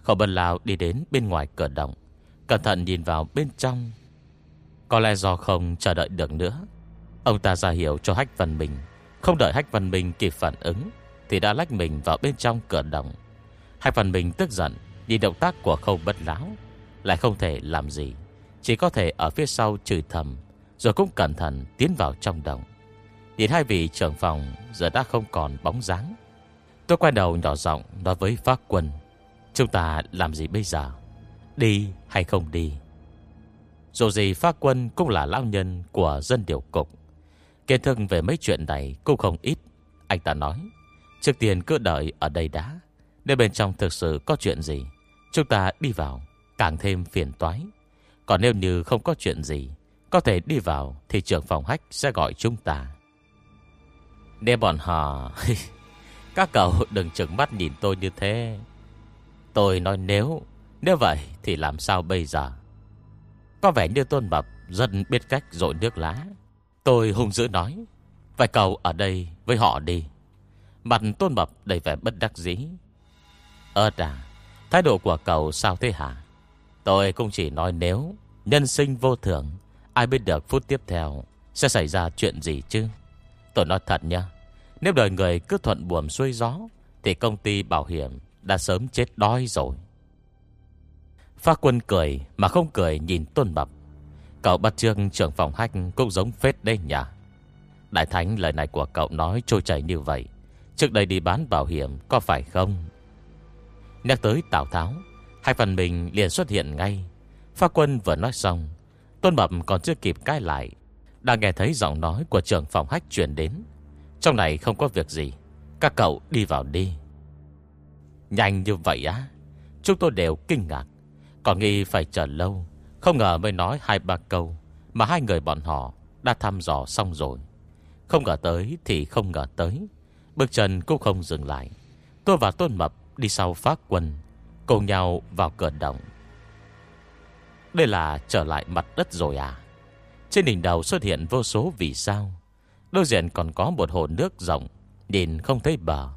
Khẩu bần Lào đi đến bên ngoài cửa động, Cẩn thận nhìn vào bên trong. Có lẽ do không chờ đợi được nữa, Ông ta ra hiểu cho Hách Văn Minh Không đợi Hách Văn Minh kịp phản ứng, Thì đã lách mình vào bên trong cửa động. Hách Văn Minh tức giận, Nhìn động tác của khâu bất lão, Lại không thể làm gì, Chỉ có thể ở phía sau chửi thầm, Rồi cũng cẩn thận tiến vào trong động. Nhìn hai vị trưởng phòng Giờ đã không còn bóng dáng. Tôi quay đầu nhỏ giọng nói với phát quân. Chúng ta làm gì bây giờ? Đi hay không đi? Dù gì Phá Quân cũng là lão nhân Của dân điều cục. Kiến thức về mấy chuyện này cũng không ít. Anh ta nói, Trước tiên cứ đợi ở đây đã. Nếu bên trong thực sự có chuyện gì, Chúng ta đi vào, Càng thêm phiền toái. Còn nếu như không có chuyện gì, Có thể đi vào Thì trưởng phòng hách sẽ gọi chúng ta. Để bọn họ Các cậu đừng chừng mắt nhìn tôi như thế. Tôi nói nếu Nếu vậy thì làm sao bây giờ? Có vẻ như Tôn Mập Dân biết cách dội nước lá. Tôi hung dữ nói Phải cầu ở đây với họ đi. Mặt Tôn Mập đầy vẻ bất đắc dĩ. Ơ à Thái độ của cậu sao thế hả? Tôi cũng chỉ nói nếu, Nhân sinh vô thường, Ai biết được phút tiếp theo Sẽ xảy ra chuyện gì chứ? Tôi nói thật nha Nếu đời người cứ thuận buồm xuôi gió, Thì công ty bảo hiểm đã sớm chết đói rồi. Pha quân cười mà không cười nhìn Tôn Mập. Cậu bắt trương trưởng phòng hách cũng giống phết đây nhỉ. Đại Thánh lời này của cậu nói trôi chảy như vậy. Trước đây đi bán bảo hiểm có phải không? Nhắc tới Tào Tháo, hai phần mình liền xuất hiện ngay. Pha quân vừa nói xong, Tôn Mập còn chưa kịp cai lại. Đã nghe thấy giọng nói của trưởng phòng hách truyền đến. Trong này không có việc gì. Các cậu đi vào đi. Nhanh như vậy á? Chúng tôi đều kinh ngạc. Còn nghi phải chờ lâu. Không ngờ mới nói hai ba câu Mà hai người bọn họ đã thăm dò xong rồi. Không ngờ tới thì không ngờ tới. Bước chân cũng không dừng lại. Tôi và Tôn Mập đi sau phát quân, Cùng nhau vào cửa động. Đây là trở lại mặt đất rồi à? Trên đỉnh đầu xuất hiện vô số vì sao. Đối diện còn có một hồ nước rộng, Nhìn không thấy bờ.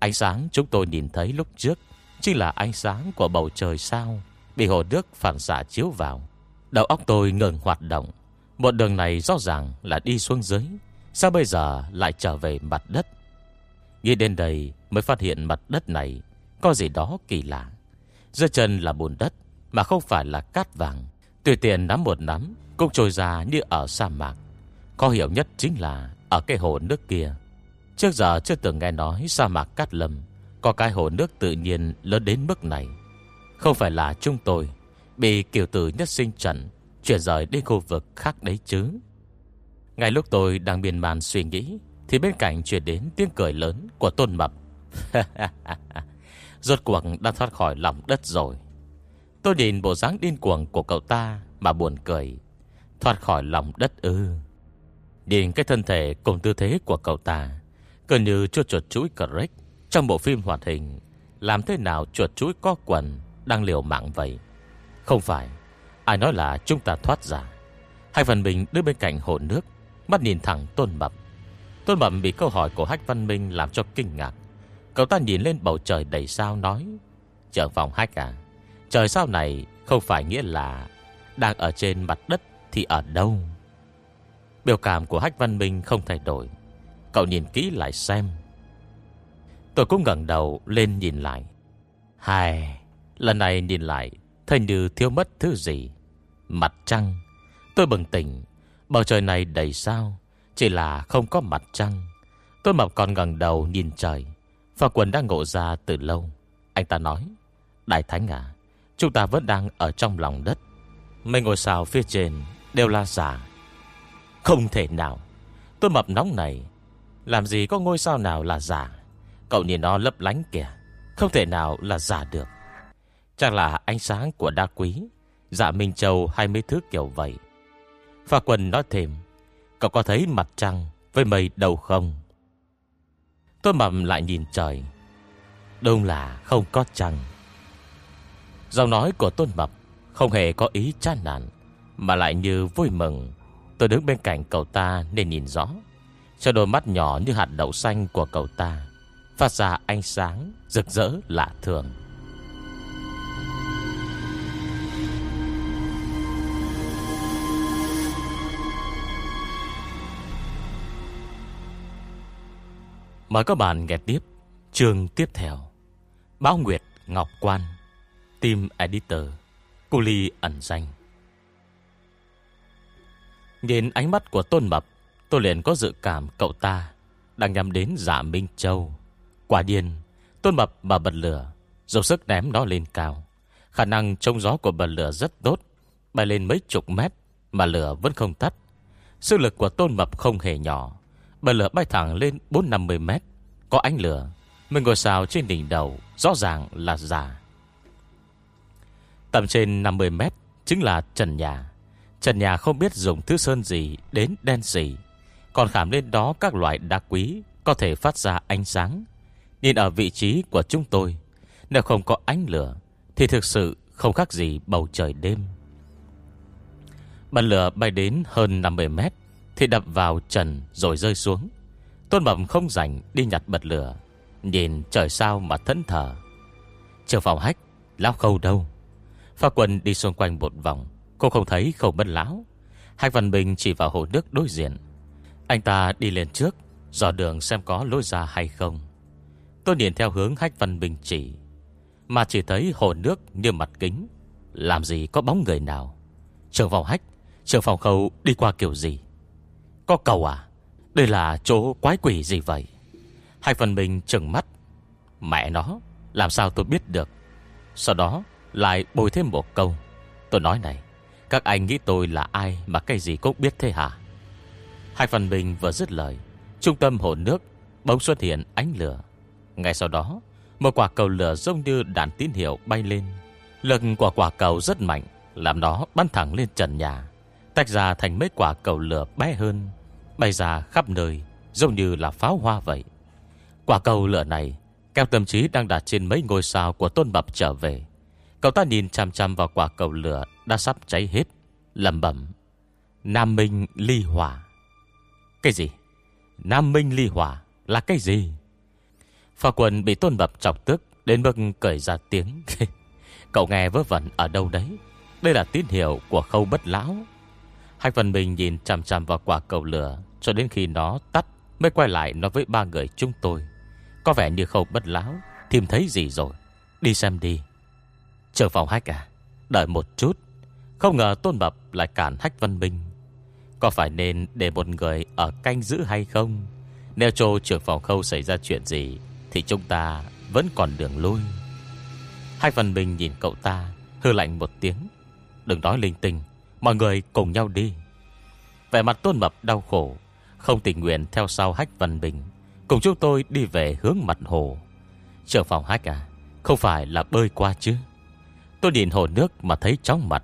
Ánh sáng chúng tôi nhìn thấy lúc trước Chính là ánh sáng của bầu trời sao, Bị hồ nước phản xạ chiếu vào. Đầu óc tôi ngừng hoạt động. Một đường này rõ ràng là đi xuống dưới, Sao bây giờ lại trở về mặt đất? Nghĩ đến đây Mới phát hiện mặt đất này Có gì đó kỳ lạ. Dưới chân là bùn đất, Mà không phải là cát vàng. Tùy tiện nắm một nắm, Cũng trôi ra như ở sa mạc. Có hiểu nhất chính là Ở cái hồ nước kia Trước giờ chưa từng nghe nói sa mạc Cát Lâm có cái hồ nước tự nhiên lớn đến mức này. Không phải là chúng tôi, bị kiều tử nhất sinh trận chuyển rời đến khu vực khác đấy chứ. Ngay lúc tôi đang biên man suy nghĩ, thì bên cạnh chuyển đến tiếng cười lớn của Tôn Mập. Rốt cuộc đã thoát khỏi lòng đất rồi. Tôi nhìn bộ dáng điên cuồng của cậu ta mà buồn cười. Thoát khỏi lòng đất ư. Nhìn cái thân thể cùng tư thế của cậu ta cứ như chuột chuột chuỗi correct Trong bộ phim hoạt hình, Làm thế nào chuột chuỗi có quần Đang liều mạng vậy? Không phải, Ai nói là chúng ta thoát ra. Hai phần mình đứng bên cạnh hồ nước, Mắt nhìn thẳng Tôn Mập. Tôn Mập bị câu hỏi của Hách Văn Minh Làm cho kinh ngạc. Cậu ta nhìn lên bầu trời đầy sao, nói Trưởng vòng Hách à Trời sao này không phải nghĩa là Đang ở trên mặt đất thì ở đâu? Biểu cảm của Hách Văn Minh không thay đổi. Cậu nhìn kỹ lại xem. Tôi cũng ngẩng đầu lên nhìn lại. Hai, Lần này nhìn lại, Thấy như thiếu mất thứ gì. Mặt trăng. Tôi bừng tỉnh. Bầu trời này đầy sao? Chỉ là không có mặt trăng. Tôi mập còn ngẩng đầu nhìn trời. Và quần đang ngộ ra từ lâu. Anh ta nói, Đại Thánh à Chúng ta vẫn đang ở trong lòng đất. Mấy ngôi sao phía trên đều là giả. Không thể nào. Tôi mập nóng này. Làm gì có ngôi sao nào là giả? Cậu nhìn nó lấp lánh kìa. Không thể nào là giả được. Chắc là ánh sáng của đa quý. Dạ Minh Châu hai mươi thứ kiểu vậy. Pha Quân nói thêm. Cậu có thấy mặt trăng với mây đầu không? Tôi mầm lại nhìn trời. Đúng là không có trăng? Giọng nói của Tôn Mập Không hề có ý chán nản, Mà lại như vui mừng. Tôi đứng bên cạnh cậu ta nên nhìn rõ. Cho đôi mắt nhỏ như hạt đậu xanh của cậu ta, Phát ra ánh sáng Rực rỡ lạ thường. Mời các bạn nghe tiếp chương tiếp theo, Báo Nguyệt Ngọc Quan, Team Editor Cô Ly ẩn danh. Nhìn ánh mắt của Tôn Mập Tôi liền có dự cảm cậu ta Đang nhắm đến giả Minh Châu. Quả điên Tôn Mập mà bật lửa, Dầu sức ném nó lên cao. Khả năng trông gió của bật lửa rất tốt, Bay lên mấy chục mét Mà lửa vẫn không tắt. Sức lực của Tôn Mập không hề nhỏ. Bật lửa bay thẳng lên 4-50 mét. Có ánh lửa, Mình ngồi xào trên đỉnh đầu, Rõ ràng là giả. Tầm trên 50 mét Chính là trần nhà. Trần nhà không biết dùng thứ sơn gì Đến đen xỉ còn khảm lên đó các loại đá quý Có thể phát ra ánh sáng. Nhìn ở vị trí của chúng tôi, Nếu không có ánh lửa, Thì thực sự không khác gì bầu trời đêm. Bật lửa bay đến hơn 50 mét, Thì đập vào trần rồi rơi xuống. Tôn bẩm không rảnh đi nhặt bật lửa, Nhìn trời sao mà thẫn thở Trường phòng hách, Lão khâu đâu? Pha quân đi xung quanh một vòng, Cô không thấy khâu bất lão. Hạch Văn Bình chỉ vào hồ nước đối diện. Anh ta đi lên trước, Dò đường xem có lối ra hay không. Tôi nhìn theo hướng Hách Văn Bình chỉ, Mà chỉ thấy hồ nước như mặt kính. Làm gì có bóng người nào? Trường phòng hách, Trường phòng khâu đi qua kiểu gì? Có cầu à? Đây là chỗ quái quỷ gì vậy? Hách Văn Bình trừng mắt. Mẹ nó, Làm sao tôi biết được? Sau đó lại bồi thêm một câu. Tôi nói này, Các anh nghĩ tôi là ai mà cái gì cũng biết thế hả? Hai phần bình vừa dứt lời, Trung tâm hồ nước Bỗng xuất hiện ánh lửa. Ngay sau đó, Một quả cầu lửa giống như đạn tín hiệu bay lên. Lực của quả cầu rất mạnh, Làm nó bắn thẳng lên trần nhà, Tách ra thành mấy quả cầu lửa bé hơn, Bay ra khắp nơi, Giống như là pháo hoa vậy. Quả cầu lửa này Kéo tâm trí đang đặt trên mấy ngôi sao của tôn bập trở về. Cậu ta nhìn chăm chăm vào quả cầu lửa Đã sắp cháy hết lầm bẩm. Nam Minh ly hỏa. Cái gì? Nam Minh ly hỏa là cái gì? Phà quần bị tôn bập chọc tức, Đến mức cởi ra tiếng. Cậu nghe vớ vẩn ở đâu đấy? Đây là tín hiệu của khâu bất lão. Hai phần mình nhìn chăm chăm vào quả cầu lửa, Cho đến khi nó tắt, Mới quay lại nói với ba người chúng tôi. Có vẻ như khâu bất lão Tìm thấy gì rồi. Đi xem đi. Trường phòng hách à Đợi một chút. Không ngờ Tôn bập lại cản hách văn minh có phải nên để một người ở canh giữ hay không? Nếu cho trưởng phòng khâu xảy ra chuyện gì, Thì chúng ta vẫn còn đường lui. Hai phần mình nhìn cậu ta, Hư lạnh một tiếng. Đừng nói linh tinh, Mọi người cùng nhau đi. Vẻ mặt Tôn Mập đau khổ, Không tình nguyện theo sau Hách Văn Bình. Cùng chúng tôi đi về hướng mặt hồ. Trưởng phòng Hách à Không phải là bơi qua chứ? Tôi nhìn hồ nước mà thấy chóng mặt.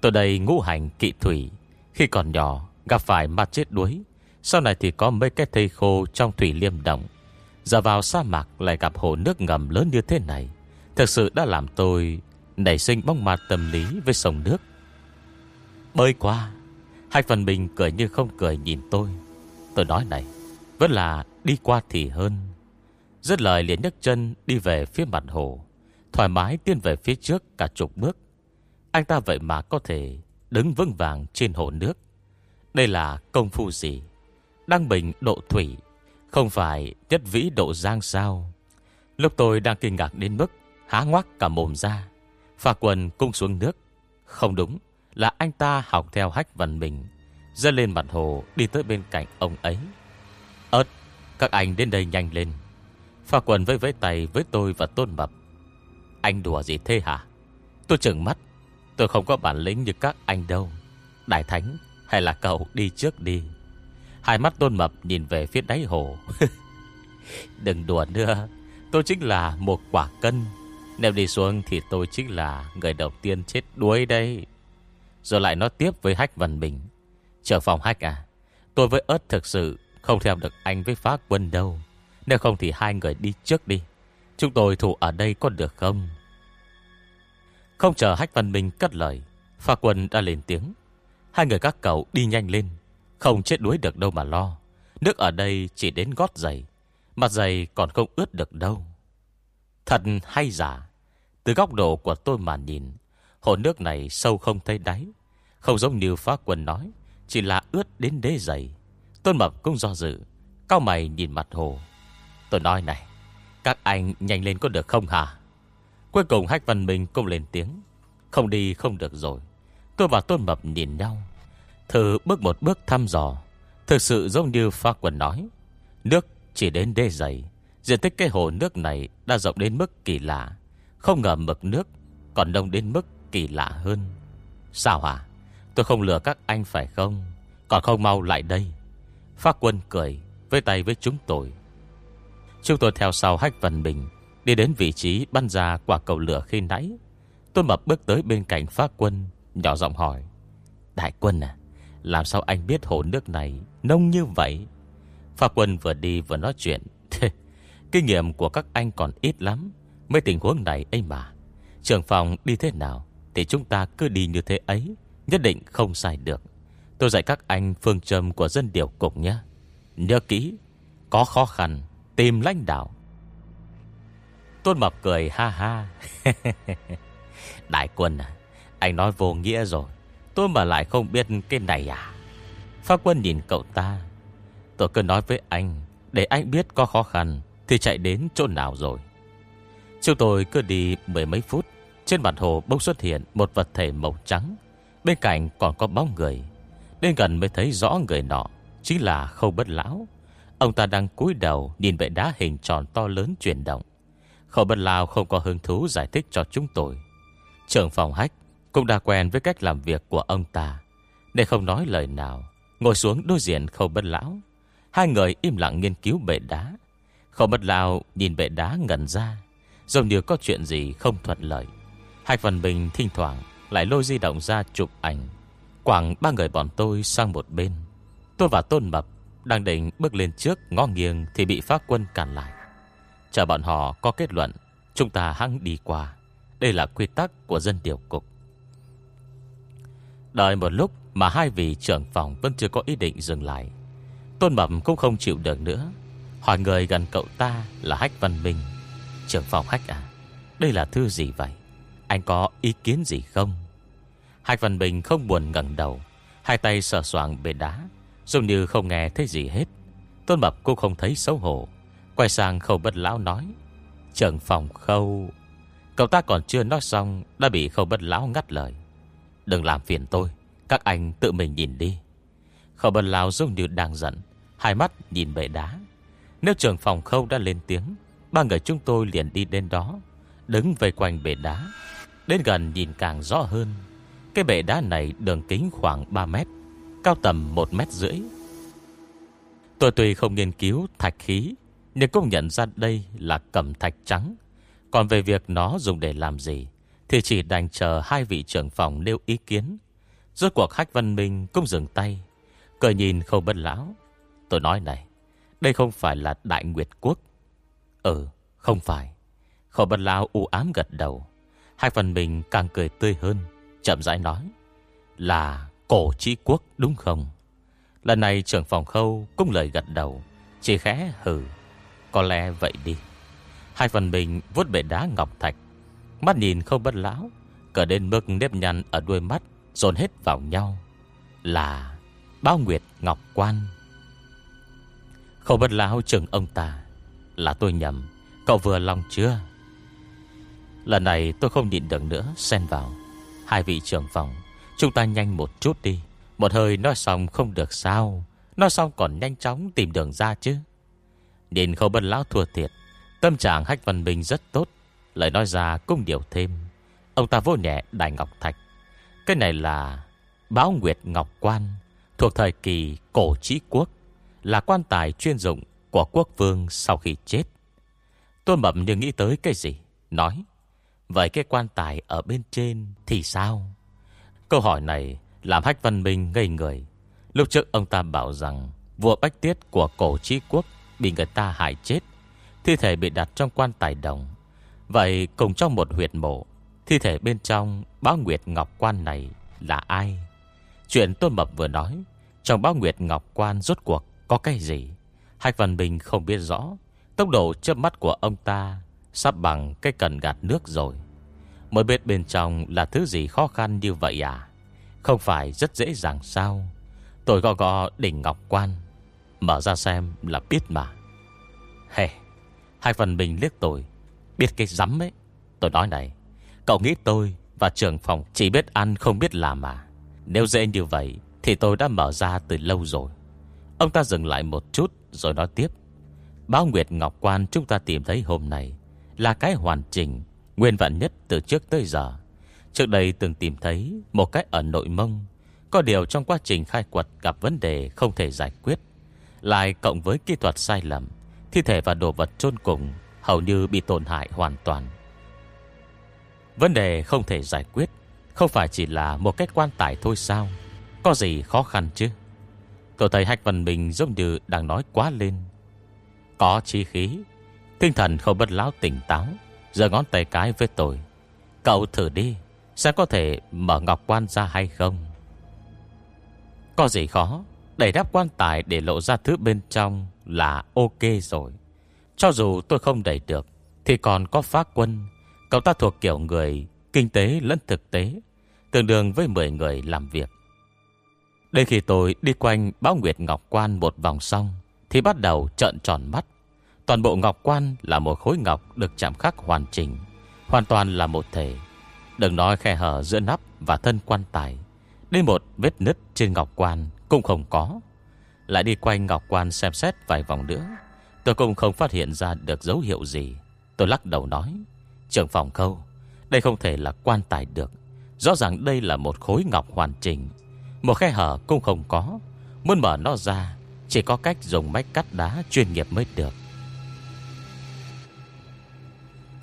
Tôi đây ngũ hành kỵ thủy khi còn nhỏ, gặp phải ma chết đuối, Sau này thì có mấy cái thây khô Trong thủy liêm động. Giờ vào sa mạc lại gặp hồ nước ngầm lớn như thế này, Thực sự đã làm tôi Nảy sinh bóng ma tâm lý với sông nước. Bơi qua, Hai phần mình cười như không cười nhìn tôi. Tôi nói này, Vẫn là đi qua thì hơn. Rất lời liền nhấc chân đi về phía mặt hồ, Thoải mái tiến về phía trước cả chục bước. Anh ta vậy mà có thể Đứng vững vàng trên hồ nước. Đây là công phu gì? Đăng bình độ thủy, Không phải nhất vĩ độ giang sao? Lúc tôi đang kinh ngạc đến mức Há ngoác cả mồm ra Phà quần cung xuống nước. Không đúng, Là anh ta học theo hách văn mình Dơ lên mặt hồ Đi tới bên cạnh ông ấy. Ơt Các anh đến đây nhanh lên. Pha quần với với tay với tôi và Tôn Mập. Anh đùa gì thế hả? Tôi trừng mắt. Tôi không có bản lĩnh như các anh đâu. Đại Thánh, hay là cậu đi trước đi. Hai mắt Tôn Mập nhìn về phía đáy hồ. Đừng đùa nữa. Tôi chính là một quả cân. Nếu đi xuống thì tôi chính là Người đầu tiên chết đuối đây Rồi lại nói tiếp với Hách Văn Bình. Trở phòng Hách à Tôi với ớt thực sự Không theo được anh với phá quân đâu. Nếu không thì hai người đi trước đi. Chúng tôi thủ ở đây có được không? Không chờ Hách Văn minh cất lời Phá quân đã lên tiếng. Hai người các cậu đi nhanh lên, Không chết đuối được đâu mà lo. Nước ở đây chỉ đến gót giày Mặt giày còn không ướt được đâu. Thật hay giả, Từ góc độ của tôi mà nhìn, Hồ nước này sâu không thấy đáy. Không giống như phá quân nói, Chỉ là ướt đến đế giày. Tôn Mập cũng do dự Cao mày nhìn mặt hồ. Tôi nói này, Các anh nhanh lên có được không hả? Cuối cùng Hách Văn Minh cũng lên tiếng. Không đi không được rồi. Tôi và Tôn Mập nhìn nhau. Thử bước một bước thăm dò. Thực sự giống như pha quần nói. Nước chỉ đến đê dày. Diện tích cái hồ nước này đã rộng đến mức kỳ lạ. Không ngờ mực nước Còn đông đến mức kỳ lạ hơn. Sao hả? Tôi không lừa các anh phải không? Còn không mau lại đây. Phát quân cười Với tay với chúng tôi. Chúng tôi theo sau hách văn bình Đi đến vị trí bắn ra quả cầu lửa khi nãy. Tôi mập bước tới bên cạnh phá quân, Nhỏ giọng hỏi, Đại quân à Làm sao anh biết hồ nước này Nông như vậy? Phá quân vừa đi vừa nói chuyện Kinh nghiệm của các anh còn ít lắm, Mấy tình huống này ấy mà. Trường phòng đi thế nào Thì chúng ta cứ đi như thế ấy, Nhất định không sai được. Tôi dạy các anh phương châm của dân điều cục nhé. Nhớ kỹ, Có khó khăn Tìm lãnh đạo Tôn Mập cười, ha ha. Đại quân à Anh nói vô nghĩa rồi. Tôi mà lại không biết cái này à. Pháp quân nhìn cậu ta. Tôi cứ nói với anh, Để anh biết có khó khăn Thì chạy đến chỗ nào rồi. Chúng tôi cứ đi mười mấy phút, Trên mặt hồ bỗng xuất hiện Một vật thể màu trắng. Bên cạnh còn có bóng người. Đến gần mới thấy rõ người nọ, Chính là khâu bất lão. Ông ta đang cúi đầu nhìn bệ đá hình tròn to lớn chuyển động. Khẩu bất lão không có hứng thú giải thích cho chúng tôi. Trưởng phòng hách Cũng đã quen với cách làm việc của ông ta Để không nói lời nào. Ngồi xuống đối diện khâu bất lão, Hai người im lặng nghiên cứu bệ đá. Khẩu bất lao nhìn bệ đá ngẩn ra dường như có chuyện gì không thuận lợi. Hai phần bình thỉnh thoảng Lại lôi di động ra chụp ảnh. Quảng ba người bọn tôi sang một bên. Tôi và Tôn Mập Đang định bước lên trước, ngó nghiêng Thì bị phát quân cản lại. Chờ bọn họ có kết luận. Chúng ta hăng đi qua. Đây là quy tắc của dân điều cục. Đợi một lúc mà hai vị trưởng phòng vẫn chưa có ý định dừng lại. Tôn Mập cũng không chịu được nữa. Hỏi người gần cậu ta là Hách Văn Minh. Trưởng phòng Hách à Đây là thư gì vậy? Anh có ý kiến gì không? Hách Văn Minh không buồn ngẩng đầu. Hai tay sờ soạng bề đá dường như không nghe thấy gì hết. Tôn Mập cũng không thấy xấu hổ. Quay sang khâu bất lão nói, Trưởng phòng khâu, Cậu ta còn chưa nói xong Đã bị khâu bất lão ngắt lời. Đừng làm phiền tôi, Các anh tự mình nhìn đi. Khâu bất lão giống như đang giận, Hai mắt nhìn bể đá. Nếu trường phòng khâu đã lên tiếng, Ba người chúng tôi liền đi đến đó, Đứng vây quanh bể đá. Đến gần nhìn càng rõ hơn, Cái bể đá này đường kính khoảng 3 mét, Cao tầm 1 mét rưỡi. Tôi tuy không nghiên cứu thạch khí nhưng cũng nhận ra đây là cẩm thạch trắng, Còn về việc nó dùng để làm gì, Thì chỉ đành chờ hai vị trưởng phòng nêu ý kiến. Rốt cuộc khách Văn Minh cũng dừng tay, Cười nhìn khâu bất lão. Tôi nói này, Đây không phải là Đại Nguyệt Quốc. Ừ không phải. Khẩu bất lão u ám gật đầu. Hai phần mình càng cười tươi hơn, Chậm rãi nói, Là cổ trí quốc đúng không? Lần này trưởng phòng khâu Cũng lời gật đầu, Chỉ khẽ hừ. Có lẽ vậy đi. Hai phần mình vuốt bể đá ngọc thạch. Mắt nhìn không bất lão Cờ đến mức nếp nhăn ở đuôi mắt, Dồn hết vào nhau. Là Bao Nguyệt Ngọc Quan. Không bất lão chừng ông ta. Là tôi nhầm, Cậu vừa lòng chưa? Lần này tôi không nhịn được nữa, Xen vào. Hai vị trưởng phòng, Chúng ta nhanh một chút đi. Một hơi nói xong không được sao. Nói xong còn nhanh chóng tìm đường ra chứ. Nhìn khâu bân lão thua thiệt. Tâm trạng Hách Văn Minh rất tốt. Lời nói ra cũng điều thêm. Ông ta vô nhẹ Đại Ngọc Thạch. Cái này là Báo Nguyệt Ngọc Quan, Thuộc thời kỳ cổ trí quốc, Là quan tài chuyên dụng của quốc vương sau khi chết. Tôn Mập như nghĩ tới cái gì? Nói, Vậy cái quan tài ở bên trên thì sao? Câu hỏi này Làm Hách Văn Minh ngây người. Lúc trước ông ta bảo rằng Vua Bách Tiết của cổ trí quốc Bị người ta hại chết. Thi thể bị đặt trong quan tài đồng. Vậy cùng trong một huyệt mộ, Thi thể bên trong báo Nguyệt Ngọc Quan này là ai? Chuyện Tôn Mập vừa nói Trong báo Nguyệt Ngọc Quan rốt cuộc có cái gì? Hạch Văn Bình không biết rõ. Tốc độ chớp mắt của ông ta Sắp bằng cái cần gạt nước rồi. Mới biết bên trong là thứ gì khó khăn như vậy à? Không phải rất dễ dàng sao? Tôi gò gò đỉnh Ngọc Quan. Mở ra xem là biết mà. Hè, Hai phần bình liếc tôi. Biết cái rắm ấy. Tôi nói này, Cậu nghĩ tôi và trưởng phòng chỉ biết ăn không biết làm mà Nếu dễ như vậy Thì tôi đã mở ra từ lâu rồi. Ông ta dừng lại một chút Rồi nói tiếp. Báo Nguyệt Ngọc Quan chúng ta tìm thấy hôm nay Là cái hoàn chỉnh, Nguyên vẹn nhất từ trước tới giờ. Trước đây từng tìm thấy Một cái ở nội mông. Có điều trong quá trình khai quật gặp vấn đề không thể giải quyết. Lại cộng với kỹ thuật sai lầm, Thi thể và đồ vật chôn cùng Hầu như bị tổn hại hoàn toàn. Vấn đề không thể giải quyết, Không phải chỉ là một cái quan tài thôi sao? Có gì khó khăn chứ? Cậu thấy Hách Văn Bình giống như đang nói quá lên. Có chi khí, Tinh thần không bất lão tỉnh táo Giờ ngón tay cái với tôi. Cậu thử đi, sẽ có thể mở ngọc quan ra hay không? Có gì khó? Đẩy đáp quan tài để lộ ra thứ bên trong Là ok rồi. Cho dù tôi không đẩy được, Thì còn có phá quân. Cậu ta thuộc kiểu người Kinh tế lẫn thực tế, Tương đương với 10 người làm việc. Đến khi tôi đi quanh Báo Nguyệt Ngọc Quan một vòng xong, Thì bắt đầu trợn tròn mắt. Toàn bộ Ngọc Quan là một khối ngọc Được chạm khắc hoàn chỉnh, Hoàn toàn là một thể. Đừng nói khe hở giữa nắp và thân quan tài, Đến một vết nứt trên Ngọc Quan. Cũng không có. Lại đi quanh Ngọc Quan xem xét vài vòng nữa. Tôi cũng không phát hiện ra được dấu hiệu gì. Tôi lắc đầu nói, Trưởng phòng khâu, Đây không thể là quan tài được. Rõ ràng đây là một khối ngọc hoàn chỉnh. Một khe hở cũng không có. Muốn mở nó ra, Chỉ có cách dùng máy cắt đá chuyên nghiệp mới được.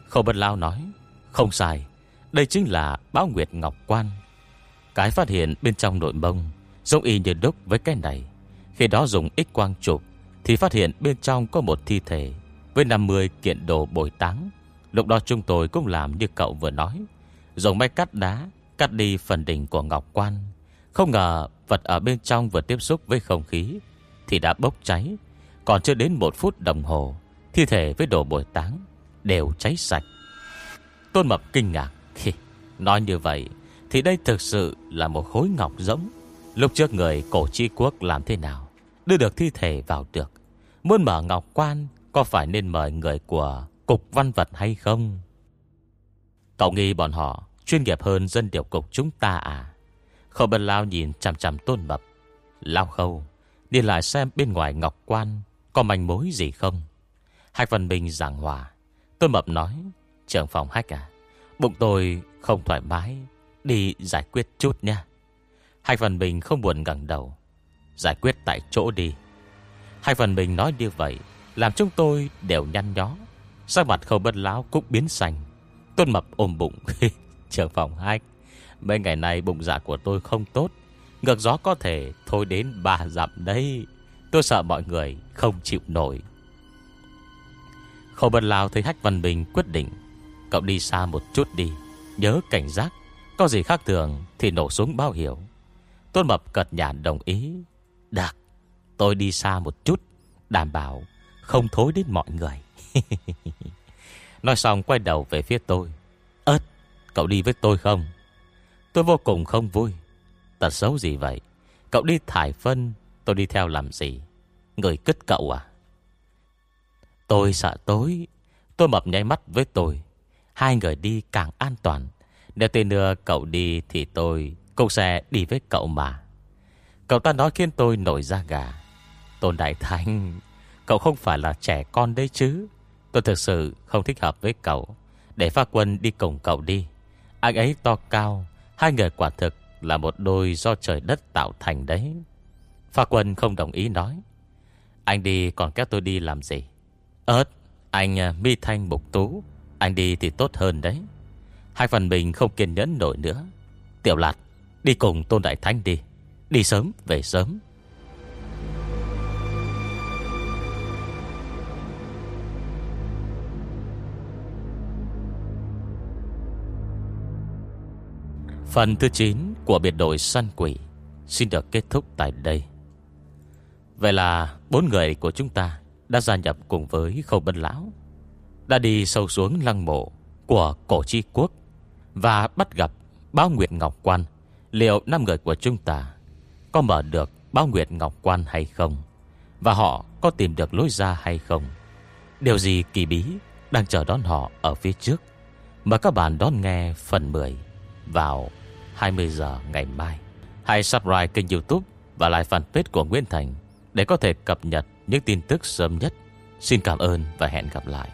Khâu Bất Lao nói, Không sai, Đây chính là báo Nguyệt Ngọc Quan. Cái phát hiện bên trong nội mông Giống y như đúc với cái này. Khi đó dùng ít quang chụp, Thì phát hiện bên trong có một thi thể Với 50 kiện đồ bồi táng. Lúc đó chúng tôi cũng làm như cậu vừa nói. Dùng máy cắt đá, Cắt đi phần đỉnh của Ngọc Quan. Không ngờ vật ở bên trong vừa tiếp xúc với không khí Thì đã bốc cháy. Còn chưa đến một phút đồng hồ, Thi thể với đồ bồi táng Đều cháy sạch. Tôn Mập kinh ngạc. Khi Nói như vậy Thì đây thực sự là một khối ngọc giống. Lúc trước người cổ chi quốc làm thế nào, Đưa được thi thể vào được. Muốn mở ngọc quan, Có phải nên mời người của Cục văn vật hay không? Cậu nghi bọn họ Chuyên nghiệp hơn dân điều cục chúng ta à? Khâu Bân Lao nhìn chằm chằm tôn mập. Lao khâu, Đi lại xem bên ngoài ngọc quan Có manh mối gì không? Hạch Văn Minh giảng hòa. Tôn mập nói, Trưởng phòng hách à Bụng tôi không thoải mái, Đi giải quyết chút nha hai phần Bình không buồn ngẩng đầu, Giải quyết tại chỗ đi. Hai phần Bình nói như vậy, Làm chúng tôi đều nhăn nhó. Sắc mặt khâu bất láo cũng biến xanh Tôn mập ôm bụng. Trường phòng hách Mấy ngày nay bụng dạ của tôi không tốt, Ngược gió có thể thôi đến ba dặm đây Tôi sợ mọi người không chịu nổi. Khâu bất lao thấy Hách Văn Bình quyết định, Cậu đi xa một chút đi, Nhớ cảnh giác, Có gì khác thường thì nổ súng báo hiểu Tôn Mập cật nhàn đồng ý. Được, Tôi đi xa một chút, Đảm bảo không thối đến mọi người. Nói xong quay đầu về phía tôi. Ơt Cậu đi với tôi không? Tôi vô cùng không vui. Tật xấu gì vậy? Cậu đi thải phân, Tôi đi theo làm gì? Người cất cậu à? Tôi sợ tối. Tôi mập nháy mắt với tôi. Hai người đi càng an toàn. Nếu tên nữa cậu đi thì tôi Cậu sẽ đi với cậu mà. Cậu ta nói khiến tôi nổi da gà. Tôn Đại Thanh Cậu không phải là trẻ con đấy chứ. Tôi thực sự không thích hợp với cậu. Để pha quân đi cùng cậu đi. Anh ấy to cao, Hai người quả thực là một đôi do trời đất tạo thành đấy. Pha quân không đồng ý nói. Anh đi còn kéo tôi đi làm gì? Ơt Anh à, mi thanh mục tú. Anh đi thì tốt hơn đấy. Hai phần mình không kiên nhẫn nổi nữa. Tiểu lạt Đi cùng Tôn Đại Thánh đi Đi sớm về sớm Phần thứ 9 của biệt đội săn quỷ xin được kết thúc tại đây. Vậy là bốn người của chúng ta đã gia nhập cùng với Khâu Bân Lão, đã đi sâu xuống lăng mộ của cổ chi quốc và bắt gặp Báo Nguyệt Ngọc Quan. Liệu năm người của chúng ta có mở được Báo Nguyệt Ngọc Quan hay không? Và họ có tìm được lối ra hay không? Điều gì kỳ bí đang chờ đón họ ở phía trước? Mời các bạn đón nghe phần 10 vào 20 giờ ngày mai. Hãy subscribe kênh youtube và like fanpage của Nguyễn Thành để có thể cập nhật những tin tức sớm nhất. Xin cảm ơn và hẹn gặp lại.